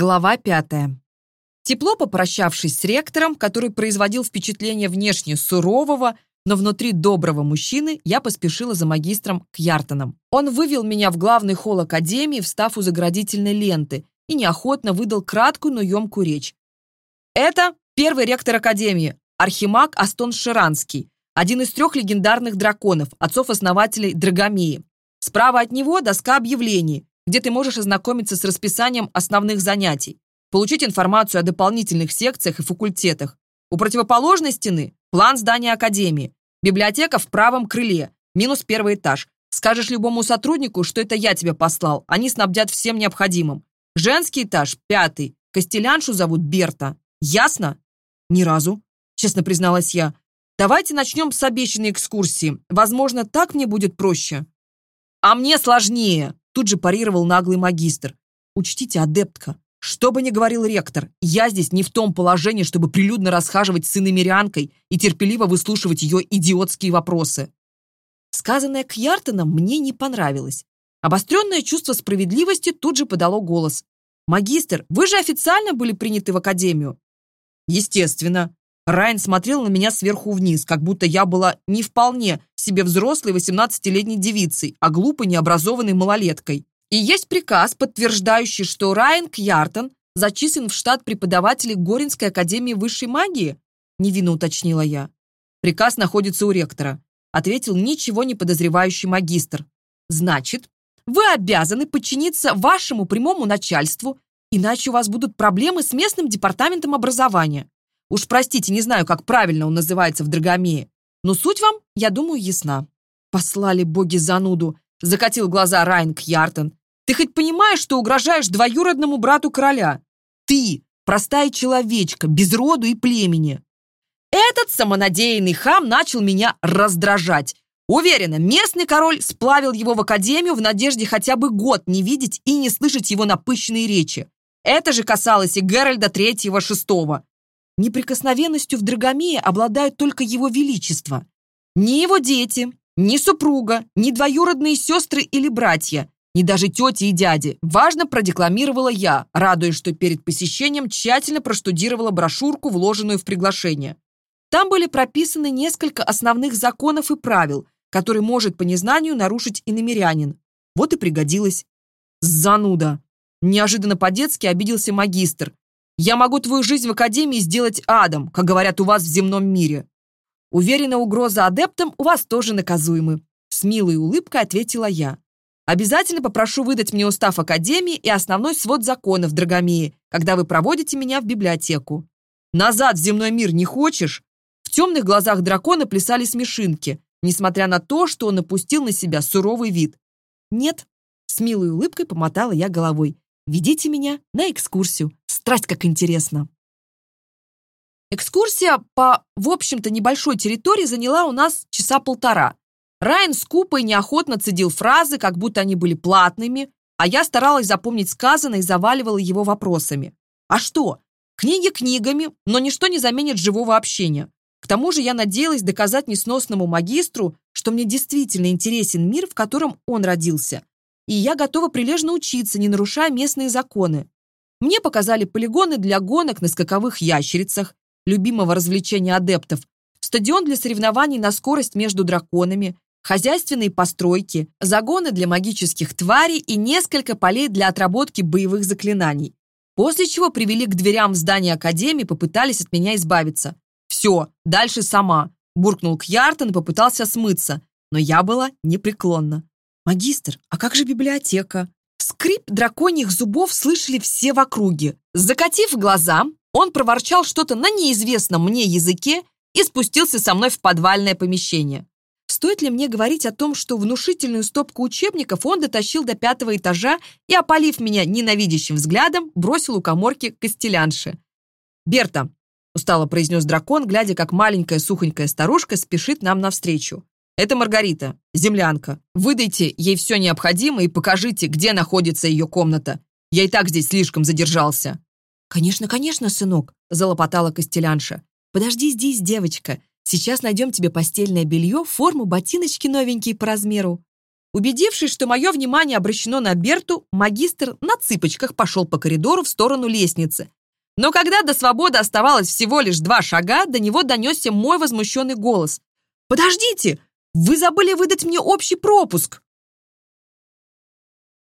Глава 5. Тепло, попрощавшись с ректором, который производил впечатление внешне сурового, но внутри доброго мужчины, я поспешила за магистром к Яртонам. Он вывел меня в главный холл академии, встав у заградительной ленты, и неохотно выдал краткую, но емкую речь. Это первый ректор академии, архимаг Астон Ширанский, один из трех легендарных драконов, отцов-основателей Драгомеи. Справа от него доска объявлений, где ты можешь ознакомиться с расписанием основных занятий, получить информацию о дополнительных секциях и факультетах. У противоположной стены план здания академии, библиотека в правом крыле, минус первый этаж. Скажешь любому сотруднику, что это я тебе послал, они снабдят всем необходимым. Женский этаж, пятый. Костеляншу зовут Берта. Ясно? Ни разу, честно призналась я. Давайте начнем с обещанной экскурсии. Возможно, так мне будет проще. А мне сложнее, тут же парировал наглый магистр. «Учтите, адептка, что бы ни говорил ректор, я здесь не в том положении, чтобы прилюдно расхаживать с иномерянкой и терпеливо выслушивать ее идиотские вопросы». Сказанное Кьяртоном мне не понравилось. Обостренное чувство справедливости тут же подало голос. «Магистр, вы же официально были приняты в академию?» «Естественно», Райан смотрел на меня сверху вниз, как будто я была не вполне себе взрослой 18-летней девицей, а глупой необразованной малолеткой. И есть приказ, подтверждающий, что Райан Кьяртон зачислен в штат преподавателей Горинской академии высшей магии? Невинно уточнила я. Приказ находится у ректора. Ответил ничего не подозревающий магистр. Значит, вы обязаны подчиниться вашему прямому начальству, иначе у вас будут проблемы с местным департаментом образования. Уж простите, не знаю, как правильно он называется в Драгомее. Но суть вам, я думаю, ясна. Послали боги зануду, закатил глаза Райан Кьяртон. Ты хоть понимаешь, что угрожаешь двоюродному брату короля? Ты, простая человечка, без роду и племени. Этот самонадеянный хам начал меня раздражать. Уверена, местный король сплавил его в академию в надежде хотя бы год не видеть и не слышать его напыщенные речи. Это же касалось и Геральда Третьего-Шестого. неприкосновенностью в Драгомее обладают только его величество. Не его дети, не супруга, не двоюродные сестры или братья, не даже тети и дяди. Важно продекламировала я, радуясь, что перед посещением тщательно проштудировала брошюрку, вложенную в приглашение. Там были прописаны несколько основных законов и правил, которые может по незнанию нарушить иномерянин. Вот и пригодилось. Зануда. Неожиданно по-детски обиделся магистр, я могу твою жизнь в Академии сделать адом, как говорят у вас в земном мире. Уверена, угроза адептам у вас тоже наказуемы. С милой улыбкой ответила я. Обязательно попрошу выдать мне устав Академии и основной свод законов Драгомеи, когда вы проводите меня в библиотеку. Назад в земной мир не хочешь? В темных глазах дракона плясали смешинки, несмотря на то, что он напустил на Страсть как интересно. Экскурсия по, в общем-то, небольшой территории заняла у нас часа полтора. Райан скупо и неохотно цедил фразы, как будто они были платными, а я старалась запомнить сказанное и заваливала его вопросами. А что? Книги книгами, но ничто не заменит живого общения. К тому же я надеялась доказать несносному магистру, что мне действительно интересен мир, в котором он родился, и я готова прилежно учиться, не нарушая местные законы. Мне показали полигоны для гонок на скаковых ящерицах, любимого развлечения адептов, стадион для соревнований на скорость между драконами, хозяйственные постройки, загоны для магических тварей и несколько полей для отработки боевых заклинаний. После чего привели к дверям здания Академии, попытались от меня избавиться. «Все, дальше сама», – буркнул Кьяртон и попытался смыться, но я была непреклонна. «Магистр, а как же библиотека?» Скрип драконьих зубов слышали все в округе. Закатив глаза, он проворчал что-то на неизвестном мне языке и спустился со мной в подвальное помещение. Стоит ли мне говорить о том, что внушительную стопку учебников он дотащил до пятого этажа и, опалив меня ненавидящим взглядом, бросил у коморки костелянши. «Берта», — устало произнес дракон, глядя, как маленькая сухонькая старушка спешит нам навстречу. Это Маргарита, землянка. Выдайте ей все необходимое и покажите, где находится ее комната. Я и так здесь слишком задержался». «Конечно, конечно, сынок», — залопотала Костелянша. «Подожди здесь, девочка. Сейчас найдем тебе постельное белье, форму, ботиночки новенькие по размеру». Убедившись, что мое внимание обращено на Берту, магистр на цыпочках пошел по коридору в сторону лестницы. Но когда до свободы оставалось всего лишь два шага, до него донесся мой возмущенный голос. «Подождите! Вы забыли выдать мне общий пропуск!»